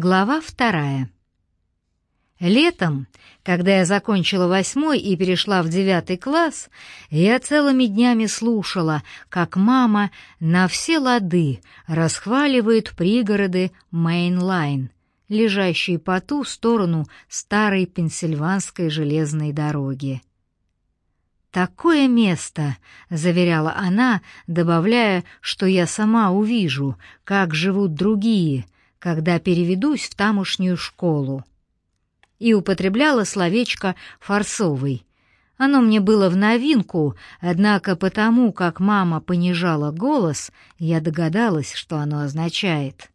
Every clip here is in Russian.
Глава вторая. Летом, когда я закончила восьмой и перешла в девятый класс, я целыми днями слушала, как мама на все лады расхваливает пригороды Мейнлайн, лежащие по ту сторону старой пенсильванской железной дороги. «Такое место», — заверяла она, добавляя, что я сама увижу, как живут другие — когда переведусь в тамошнюю школу. И употребляла словечко «форсовый». Оно мне было в новинку, однако потому, как мама понижала голос, я догадалась, что оно означает.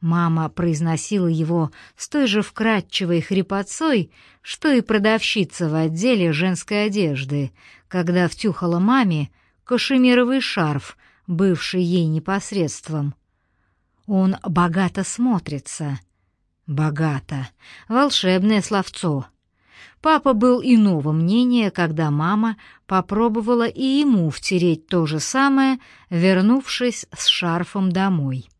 Мама произносила его с той же вкрадчивой хрипотцой, что и продавщица в отделе женской одежды, когда втюхала маме кашемировый шарф, бывший ей непосредством. Он богато смотрится. Богато. Волшебное словцо. Папа был иного мнения, когда мама попробовала и ему втереть то же самое, вернувшись с шарфом домой.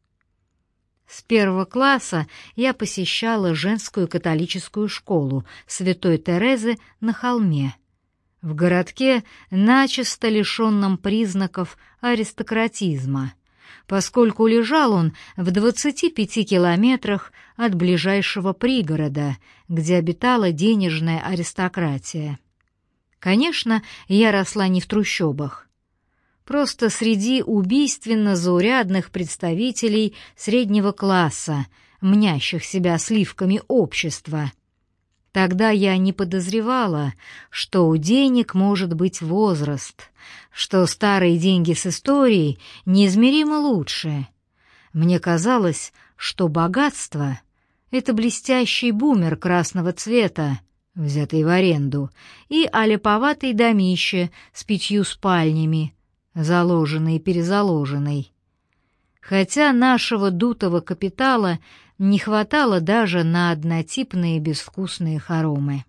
С первого класса я посещала женскую католическую школу Святой Терезы на холме, в городке, начисто лишенном признаков аристократизма — поскольку лежал он в 25 километрах от ближайшего пригорода, где обитала денежная аристократия. Конечно, я росла не в трущобах. Просто среди убийственно заурядных представителей среднего класса, мнящих себя сливками общества. Тогда я не подозревала, что у денег может быть возраст, что старые деньги с историей неизмеримо лучше. Мне казалось, что богатство — это блестящий бумер красного цвета, взятый в аренду, и аляповатый домище с пятью спальнями, заложенный и перезаложенный. Хотя нашего дутого капитала не хватало даже на однотипные безвкусные хоромы.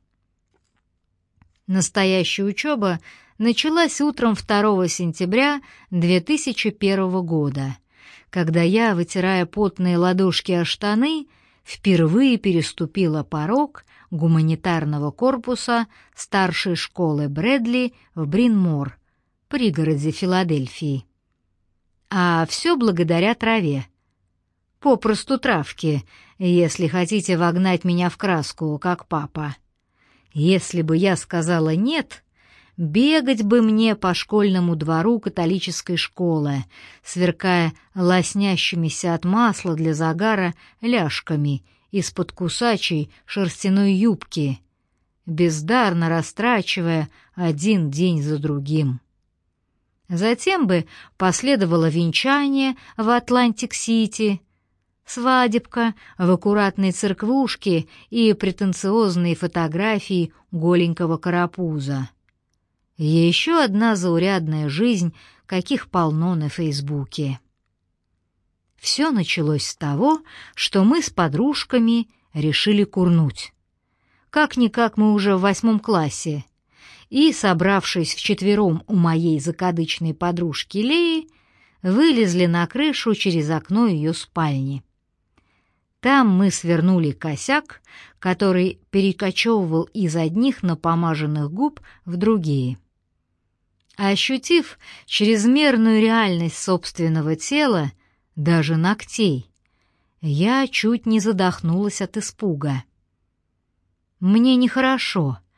Настоящая учеба началась утром 2 сентября 2001 года, когда я, вытирая потные ладошки о штаны, впервые переступила порог гуманитарного корпуса старшей школы Брэдли в Бринмор, пригороде Филадельфии. А все благодаря траве, попросту травки, если хотите вогнать меня в краску, как папа. Если бы я сказала «нет», бегать бы мне по школьному двору католической школы, сверкая лоснящимися от масла для загара ляжками из-под кусачей шерстяной юбки, бездарно растрачивая один день за другим. Затем бы последовало венчание в Атлантик-Сити — свадебка в аккуратной церквушке и претенциозные фотографии голенького карапуза. Еще одна заурядная жизнь, каких полно на Фейсбуке. Все началось с того, что мы с подружками решили курнуть. Как-никак мы уже в восьмом классе, и, собравшись вчетвером у моей закадычной подружки Леи, вылезли на крышу через окно ее спальни. Там мы свернули косяк, который перекочевывал из одних напомаженных губ в другие. Ощутив чрезмерную реальность собственного тела, даже ногтей, я чуть не задохнулась от испуга. «Мне нехорошо», —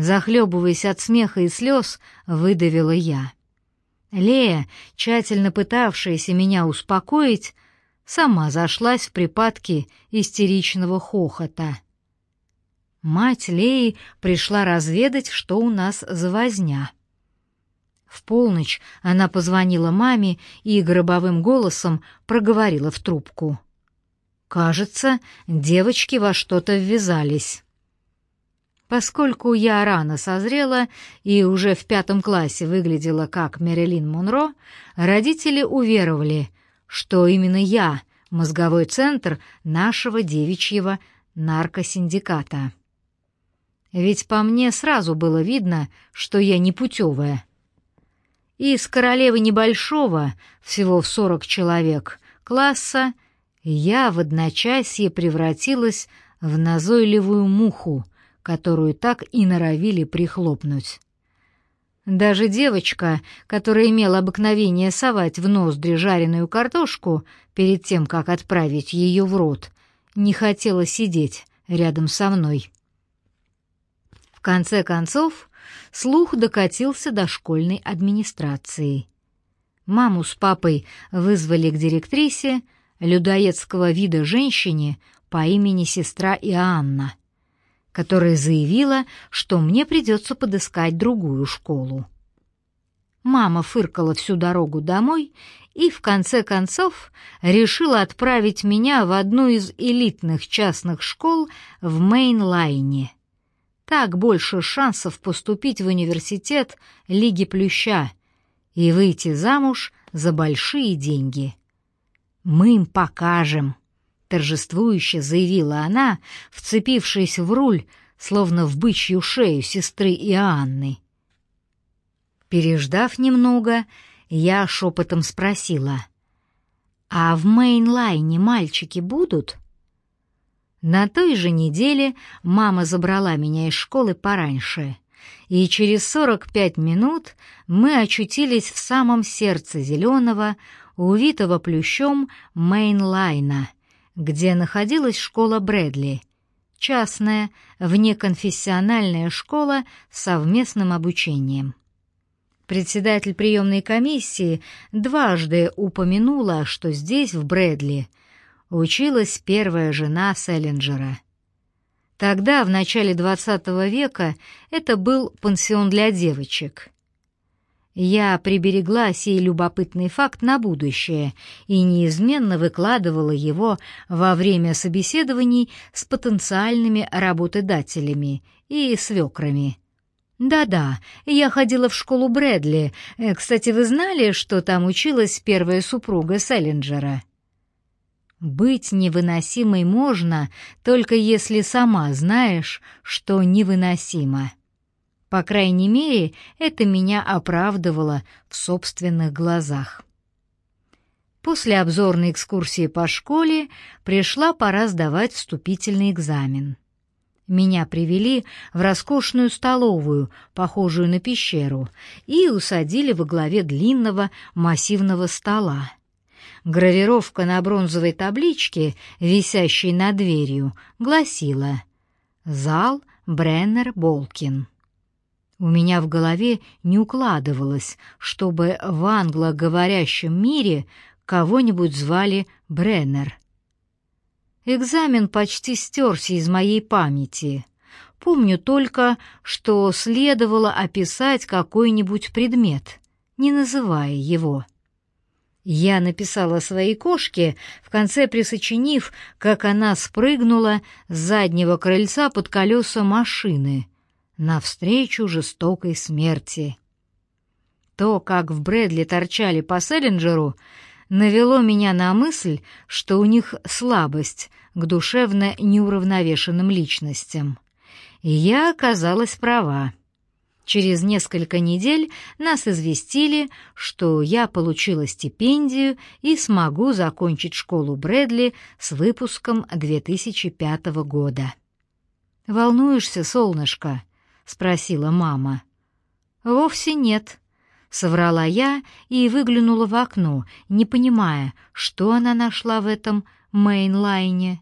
захлебываясь от смеха и слез, выдавила я. Лея, тщательно пытавшаяся меня успокоить, сама зашлась в припадке истеричного хохота. Мать Леи пришла разведать, что у нас за возня. В полночь она позвонила маме и гробовым голосом проговорила в трубку. «Кажется, девочки во что-то ввязались». Поскольку я рано созрела и уже в пятом классе выглядела как Мерилин Монро, родители уверовали, что именно я — мозговой центр нашего девичьего наркосиндиката. Ведь по мне сразу было видно, что я непутевая. Из королевы небольшого, всего в сорок человек, класса Я в одночасье превратилась в назойливую муху, которую так и норовили прихлопнуть. Даже девочка, которая имела обыкновение совать в ноздри жареную картошку перед тем, как отправить ее в рот, не хотела сидеть рядом со мной. В конце концов, слух докатился до школьной администрации. Маму с папой вызвали к директрисе, людоедского вида женщине по имени сестра Иоанна, которая заявила, что мне придется подыскать другую школу. Мама фыркала всю дорогу домой и, в конце концов, решила отправить меня в одну из элитных частных школ в Мейнлайне. Так больше шансов поступить в университет Лиги Плюща и выйти замуж за большие деньги. «Мы им покажем», — торжествующе заявила она, вцепившись в руль, словно в бычью шею сестры Иоанны. Переждав немного, я шепотом спросила, «А в Мейнлайне мальчики будут?» На той же неделе мама забрала меня из школы пораньше, и через сорок пять минут мы очутились в самом сердце зеленого, увитого плющом Мейнлайна, где находилась школа Брэдли, частная, внеконфессиональная школа с совместным обучением. Председатель приемной комиссии дважды упомянула, что здесь, в Брэдли, училась первая жена Селлинджера. Тогда, в начале XX века, это был пансион для девочек. Я приберегла сей любопытный факт на будущее и неизменно выкладывала его во время собеседований с потенциальными работодателями и свекрами. «Да-да, я ходила в школу Брэдли. Э, кстати, вы знали, что там училась первая супруга Селлинджера?» «Быть невыносимой можно, только если сама знаешь, что невыносимо». По крайней мере, это меня оправдывало в собственных глазах. После обзорной экскурсии по школе пришла пора сдавать вступительный экзамен. Меня привели в роскошную столовую, похожую на пещеру, и усадили во главе длинного массивного стола. Гравировка на бронзовой табличке, висящей над дверью, гласила «Зал Бреннер Болкин». У меня в голове не укладывалось, чтобы в англоговорящем мире кого-нибудь звали Бреннер. Экзамен почти стерся из моей памяти. Помню только, что следовало описать какой-нибудь предмет, не называя его. Я написала своей кошке, в конце присочинив, как она спрыгнула с заднего крыльца под колеса машины — навстречу жестокой смерти. То, как в Брэдли торчали по Селлинджеру, навело меня на мысль, что у них слабость к душевно неуравновешенным личностям. И я оказалась права. Через несколько недель нас известили, что я получила стипендию и смогу закончить школу Брэдли с выпуском 2005 года. «Волнуешься, солнышко?» Спросила мама. Вовсе нет, соврала я и выглянула в окно, не понимая, что она нашла в этом мейнлайне.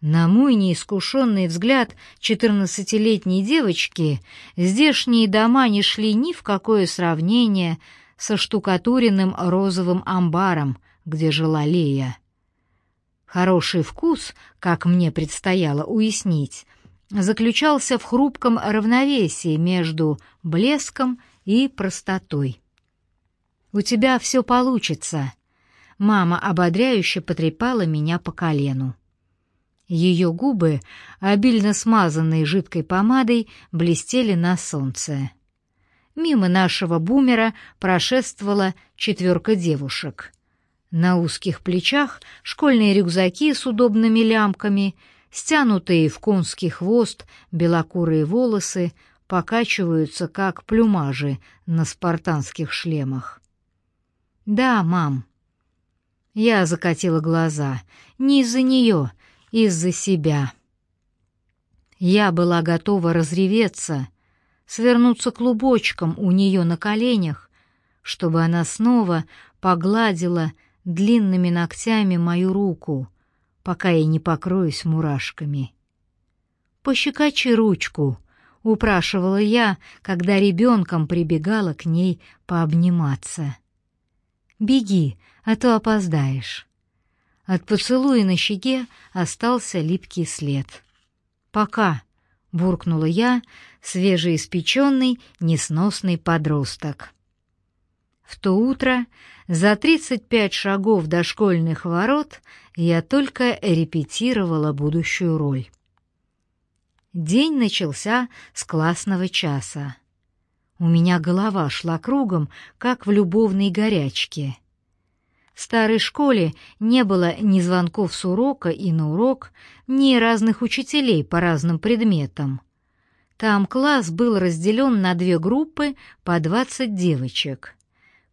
На мой неискушенный взгляд четырнадцатилетней девочки здешние дома не шли ни в какое сравнение со штукатуренным розовым амбаром, где жила Лея. Хороший вкус, как мне предстояло уяснить, заключался в хрупком равновесии между блеском и простотой. «У тебя все получится», — мама ободряюще потрепала меня по колену. Ее губы, обильно смазанные жидкой помадой, блестели на солнце. Мимо нашего бумера прошествовала четверка девушек. На узких плечах школьные рюкзаки с удобными лямками — Стянутые в конский хвост белокурые волосы покачиваются, как плюмажи на спартанских шлемах. «Да, мам». Я закатила глаза. Не из-за нее, из-за себя. Я была готова разреветься, свернуться клубочком у нее на коленях, чтобы она снова погладила длинными ногтями мою руку, пока я не покроюсь мурашками. «Пощекочи ручку», — упрашивала я, когда ребенком прибегала к ней пообниматься. «Беги, а то опоздаешь». От поцелуя на щеке остался липкий след. «Пока», — буркнула я, свежеиспеченный, несносный подросток. В то утро, за тридцать пять шагов до школьных ворот, я только репетировала будущую роль. День начался с классного часа. У меня голова шла кругом, как в любовной горячке. В старой школе не было ни звонков с урока и на урок, ни разных учителей по разным предметам. Там класс был разделен на две группы по 20 девочек.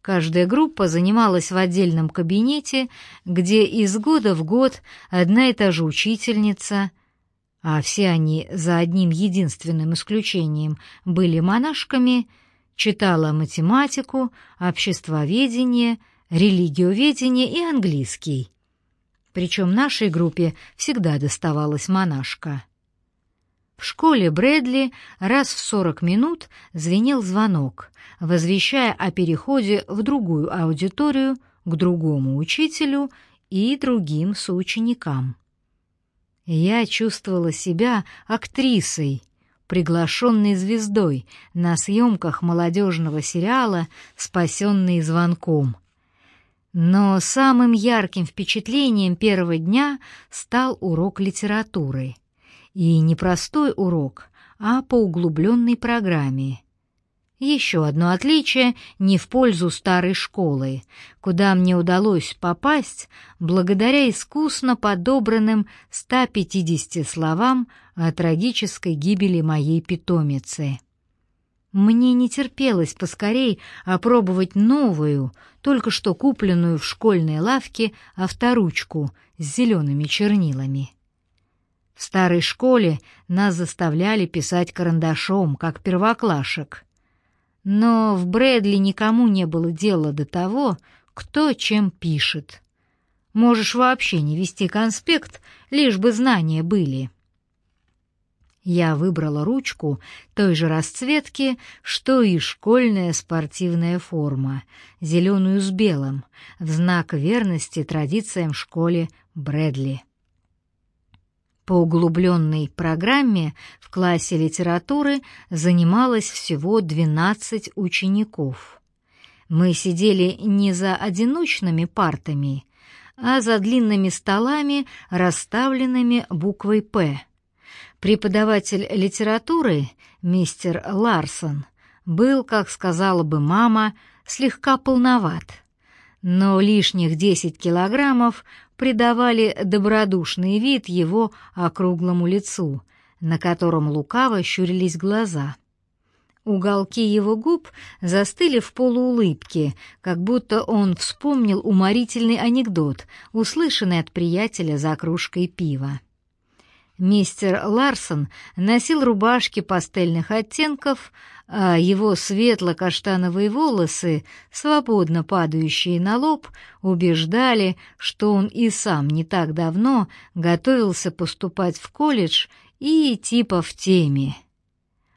Каждая группа занималась в отдельном кабинете, где из года в год одна и та же учительница, а все они, за одним единственным исключением, были монашками, читала математику, обществоведение, религиоведение и английский. Причем нашей группе всегда доставалась монашка. В школе Брэдли раз в сорок минут звенел звонок, возвещая о переходе в другую аудиторию к другому учителю и другим соученикам. Я чувствовала себя актрисой, приглашенной звездой на съемках молодежного сериала «Спасенный звонком». Но самым ярким впечатлением первого дня стал урок литературы. И не простой урок, а по углубленной программе. Еще одно отличие не в пользу старой школы, куда мне удалось попасть благодаря искусно подобранным 150 словам о трагической гибели моей питомицы. Мне не терпелось поскорей опробовать новую, только что купленную в школьной лавке авторучку с зелеными чернилами. В старой школе нас заставляли писать карандашом, как первоклашек — но в Брэдли никому не было дела до того, кто чем пишет. Можешь вообще не вести конспект, лишь бы знания были. Я выбрала ручку той же расцветки, что и школьная спортивная форма, зеленую с белым, в знак верности традициям в школе Брэдли. По углубленной программе в классе литературы занималось всего 12 учеников. Мы сидели не за одиночными партами, а за длинными столами, расставленными буквой «П». Преподаватель литературы, мистер Ларсон, был, как сказала бы мама, слегка полноват, но лишних 10 килограммов придавали добродушный вид его округлому лицу, на котором лукаво щурились глаза. Уголки его губ застыли в полуулыбке, как будто он вспомнил уморительный анекдот, услышанный от приятеля за кружкой пива. Мистер Ларсон носил рубашки пастельных оттенков, а его светло-каштановые волосы, свободно падающие на лоб, убеждали, что он и сам не так давно готовился поступать в колледж и типа в теме.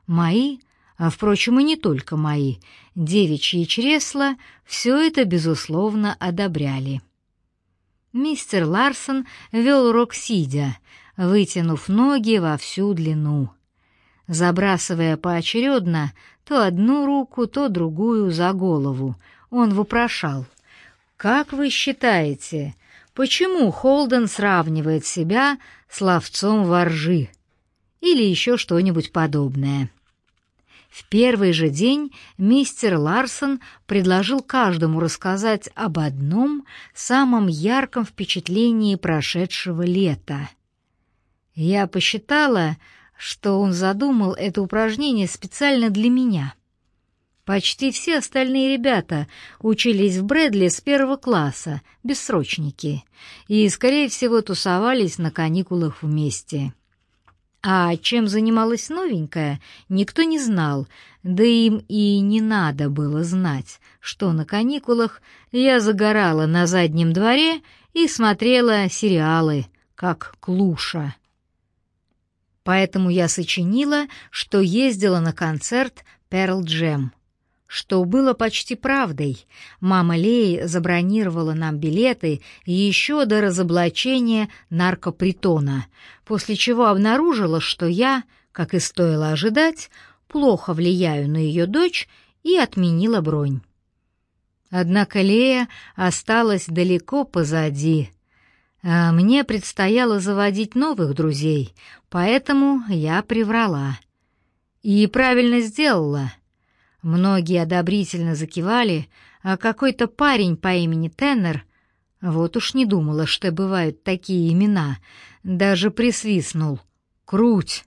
Мои, а, впрочем, и не только мои, девичьи чресла все это, безусловно, одобряли. Мистер Ларсон вел урок сидя, вытянув ноги во всю длину. Забрасывая поочередно то одну руку, то другую за голову, он вопрошал. «Как вы считаете, почему Холден сравнивает себя с ловцом воржи?» Или еще что-нибудь подобное. В первый же день мистер Ларсон предложил каждому рассказать об одном самом ярком впечатлении прошедшего лета — я посчитала, что он задумал это упражнение специально для меня. Почти все остальные ребята учились в Брэдли с первого класса, бессрочники, и, скорее всего, тусовались на каникулах вместе. А чем занималась новенькая, никто не знал, да им и не надо было знать, что на каникулах я загорала на заднем дворе и смотрела сериалы, как Клуша. Поэтому я сочинила, что ездила на концерт «Перл Джем», что было почти правдой. Мама Леи забронировала нам билеты еще до разоблачения наркопритона, после чего обнаружила, что я, как и стоило ожидать, плохо влияю на ее дочь и отменила бронь. Однако Лея осталась далеко позади. А мне предстояло заводить новых друзей, поэтому я приврала. И правильно сделала — Многие одобрительно закивали, а какой-то парень по имени Теннер, вот уж не думала, что бывают такие имена, даже присвистнул. «Круть!»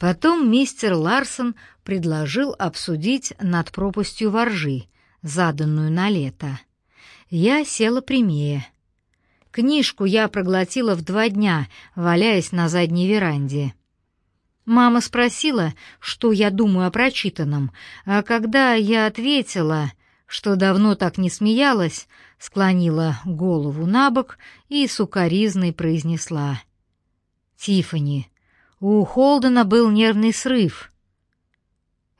Потом мистер Ларсон предложил обсудить над пропастью воржи, заданную на лето. Я села прямее. Книжку я проглотила в два дня, валяясь на задней веранде. Мама спросила, что я думаю о прочитанном, а когда я ответила, что давно так не смеялась, склонила голову на бок и сукоризной произнесла. «Тиффани, у Холдена был нервный срыв».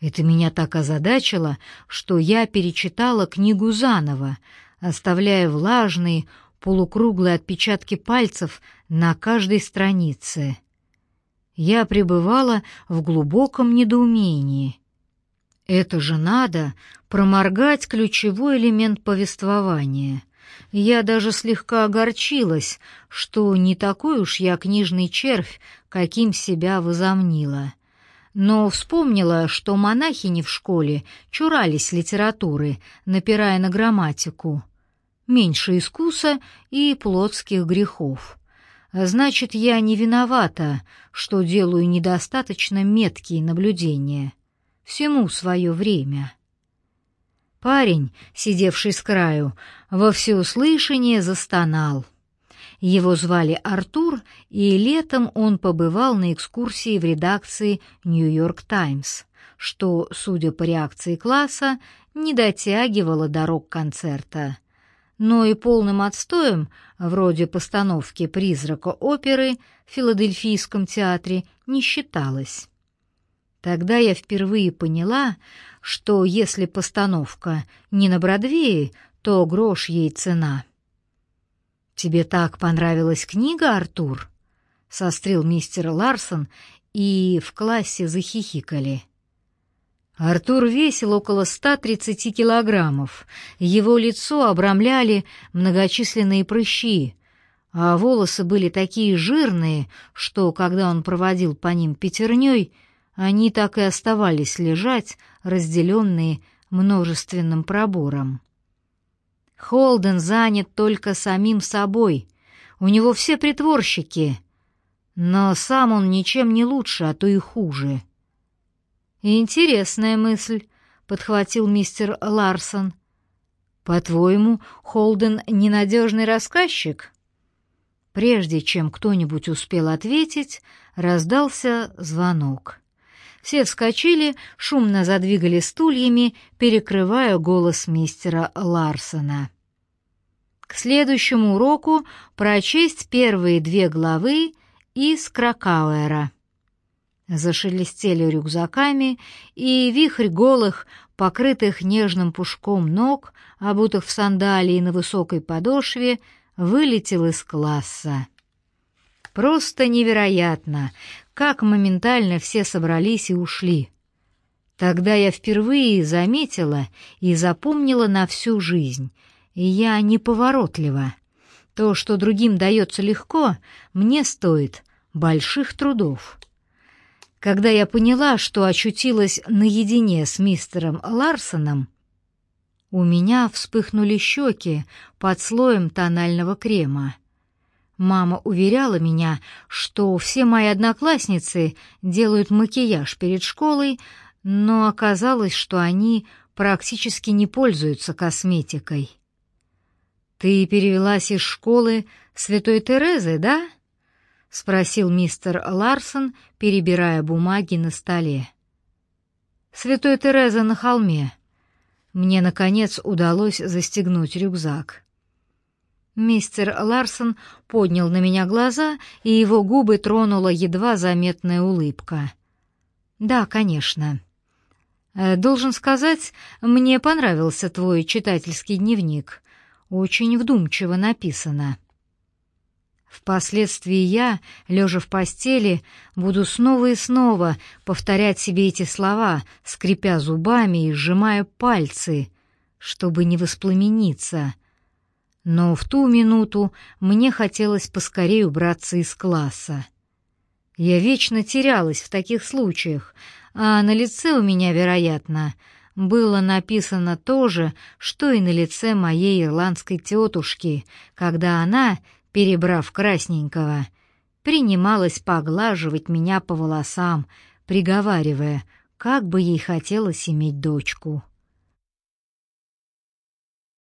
Это меня так озадачило, что я перечитала книгу заново, оставляя влажные, полукруглые отпечатки пальцев на каждой странице — я пребывала в глубоком недоумении. Это же надо проморгать ключевой элемент повествования. Я даже слегка огорчилась, что не такой уж я книжный червь, каким себя возомнила. Но вспомнила, что монахини в школе чурались литературы, напирая на грамматику. Меньше искуса и плотских грехов. Значит, я не виновата, что делаю недостаточно меткие наблюдения. Всему свое время. Парень, сидевший с краю, во всеуслышание застонал. Его звали Артур, и летом он побывал на экскурсии в редакции «Нью-Йорк Таймс», что, судя по реакции класса, не дотягивало до рок-концерта но и полным отстоем, вроде постановки «Призрака оперы» в Филадельфийском театре, не считалось. Тогда я впервые поняла, что если постановка не на Бродвее, то грош ей цена. «Тебе так понравилась книга, Артур?» — сострил мистер Ларсон, и в классе захихикали. Артур весил около 130 килограммов, его лицо обрамляли многочисленные прыщи, а волосы были такие жирные, что, когда он проводил по ним пятерней, они так и оставались лежать, разделенные множественным пробором. Холден занят только самим собой, у него все притворщики, но сам он ничем не лучше, а то и хуже. «Интересная мысль», — подхватил мистер Ларсон. «По-твоему, Холден ненадежный рассказчик?» Прежде чем кто-нибудь успел ответить, раздался звонок. Все вскочили, шумно задвигали стульями, перекрывая голос мистера Ларсона. К следующему уроку прочесть первые две главы из Кракауэра зашелестели рюкзаками, и вихрь голых, покрытых нежным пушком ног, обутых в сандалии на высокой подошве, вылетел из класса. Просто невероятно, как моментально все собрались и ушли. Тогда я впервые заметила и запомнила на всю жизнь, и я неповоротлива. То, что другим дается легко, мне стоит больших трудов. Когда я поняла, что очутилась наедине с мистером Ларсоном, у меня вспыхнули щеки под слоем тонального крема. Мама уверяла меня, что все мои одноклассницы делают макияж перед школой, но оказалось, что они практически не пользуются косметикой. «Ты перевелась из школы Святой Терезы, да?» — спросил мистер Ларсон, перебирая бумаги на столе. «Святой Тереза на холме». Мне, наконец, удалось застегнуть рюкзак. Мистер Ларсон поднял на меня глаза, и его губы тронула едва заметная улыбка. «Да, конечно». Э, «Должен сказать, мне понравился твой читательский дневник. Очень вдумчиво написано». Впоследствии я, лежа в постели, буду снова и снова повторять себе эти слова, скрипя зубами и сжимая пальцы, чтобы не воспламениться. Но в ту минуту мне хотелось поскорее убраться из класса. Я вечно терялась в таких случаях, а на лице у меня, вероятно, было написано то же, что и на лице моей ирландской тетушки, когда она, перебрав красненького, принималась поглаживать меня по волосам, приговаривая, как бы ей хотелось иметь дочку.